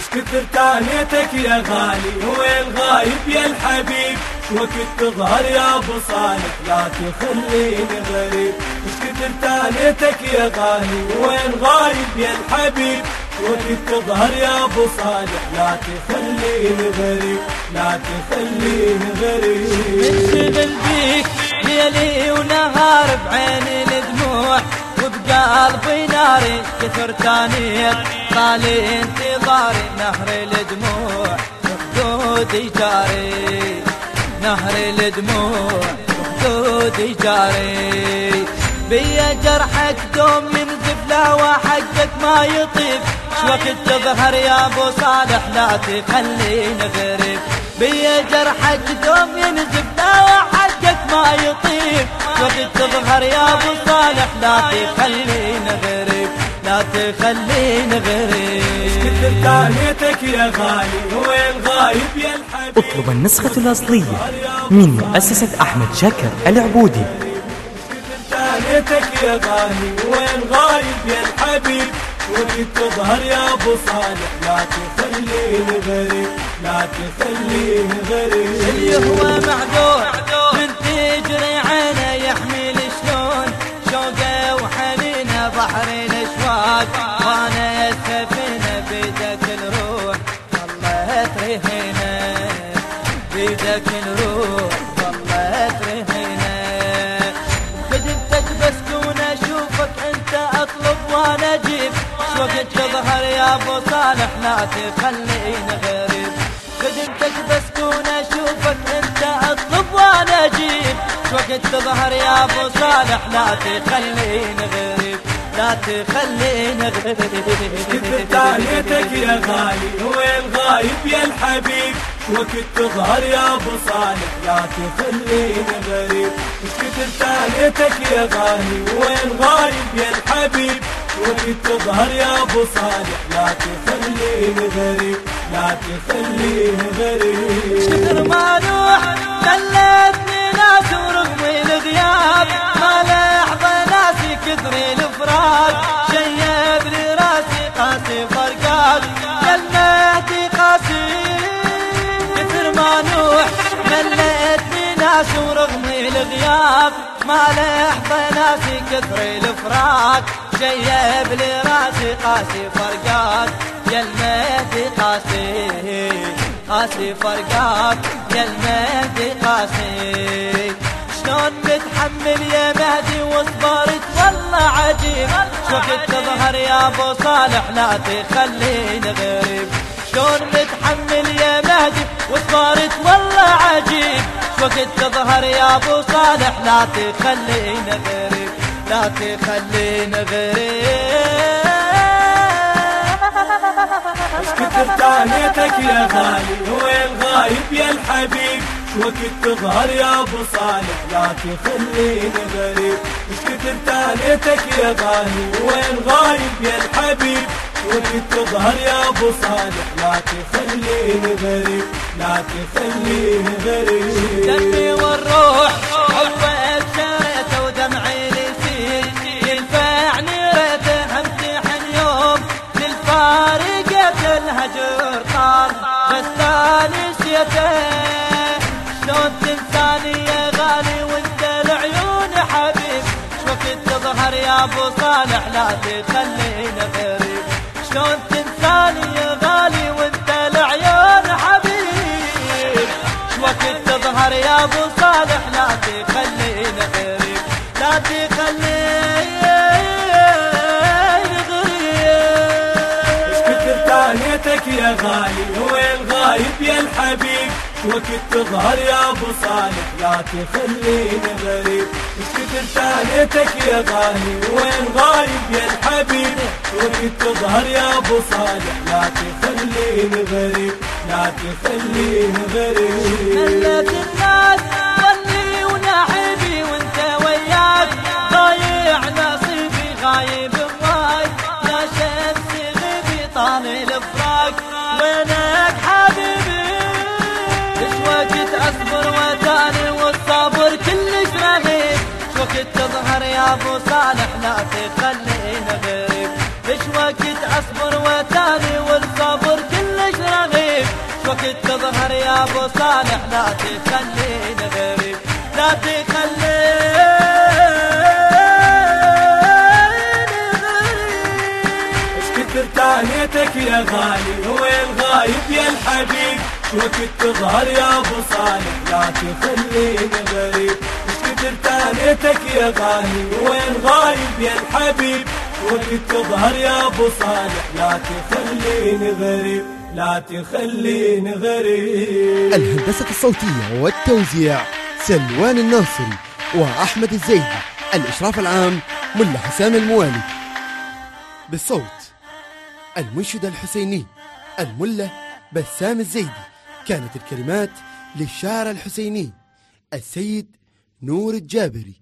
إيش كثر تانيتك يا غالي وين غايب يا الحبيب. وقت تظهر يا أبو صالح لا تخليني غريب. إيش كثر تانيتك يا غالي وين غايب يا الحبيب. وقت تظهر يا أبو صالح لا تخليني غريب. لا تخليني غريب. انشغل بيك ليلي ونهار بعيني الدموع وبقلبي ناري كثر تانيت طالي انتظاري نهر الدموع خدودي جاري. نهر الدموع خدودي جاري. بيا جرحك دوم ينزف لا وحقك ما يطيب شوقت تظهر يا أبو صالح؟ لا تخليني غريب. بيا جرحك دوم ينزف لا وحقك ما يطيب شوقت تظهر يا أبو صالح؟ لا تخليني غريب. لا تخليني غريب. تانيتك يا غالي وين غايب يا الحبيب اطلب النسخة الأصلية من مؤسسة أحمد شاكر العبودي. يا وين غايب يا الحبيب تظهر يا ابو صالح لا تخليني غريب لا تخليني غريب اللي هو بيدك الروح والله ترهينه خدمتك بسكون أشوفك أنت أطلب وأنا أجيب. شوقت تظهر يا أبو صالح لا تخليني غريب. خدمتك بسكون أشوفك أنت أطلب وأنا أجيب. وقت تظهر يا أبو صالح لا تخليني غريب. لا تخليني كثر غريب تانيتك يا غالي وين غايب يا الحبيب؟ وقت تظهر يا أبو صالح لا تخليني غريب. إيش كثر تانيتك يا غالي وين غايب يا الحبيب؟ وقت تظهر يا أبو صالح لا تخليني غريب لا تخليني غريب. كثر ما نوح دلتني ناس ورغم الغياب. ما لحظة ناسي كثر الفراق شيب لي راسي قاسي فرقات الغياب ما لحظة ناسي كثر الفراق شيب لي راسي قاسي فرقات يا المهدي قاسي قاسي فرقات يا المهدي قاسي. شلون متحمل يا مهدي وصبرت والله عجيب شوقت تظهر يا أبو صالح لا تخليني غريب. شلون متحمل يا مهدي وصبرت والله شوقت تظهر يا ابو صالح لا تخليني غريب لا تخليني إيش غريب كثر تانيتك يا غالي وين غايب يا الحبيب. وقت تظهر يا ابو صالح لا تخليني غريب إيش كثر تانيتك يا غالي وين غايب يا الحبيب. وقت تظهر يا أبو صالح. لا تخليني غريب لا تخليني غريب. دمي والروح حبك شريته ودمعي يسيل ينفعني ريته امتحن يوم. للفارقة الهجر طار بس ثاني نسيته شلون تنساني يا غالي وانت العيون حبيب. شوقت تظهر يا أبو صالح لا تخليني غريب. يا أبو صالح لا تخلينا غريب لا تخلينا إيش غريب كثر تانيتك يا غالي وين غايب يا الحبيب. وقت تظهر يا أبو صالح لا تخليني غريب. إيش كثر تانيتك يا غالي وين غايب يا الحبيب. وقت تظهر يا أبو صالح لا تخليني غريب لا تخليني غريب. لا تخلينا غريب. إيش وقت أصبر وتاني والصبر كلش وقت تظهر يا أبو صالح لا تخليني غريب. لا تخليني كثر تانيتك يا غالي وين غايب يا الحبيب. وقت تظهر يا أبو صالح لا تخليني غريب. إيش كثر تانيتك يا غالي وين غايب يا الحبيب؟ وقت تظهر يا أبو صالح لا تخليني غريب لا تخليني غريب. الهندسة الصوتية والتوزيع سلوان الناصري وأحمد الزيدي الإشراف العام ملا حسام الموالي. بالصوت المنشد الحسيني الملا بسام الزيدي. كانت الكلمات للشاعر الحسيني السيد نور الجابري.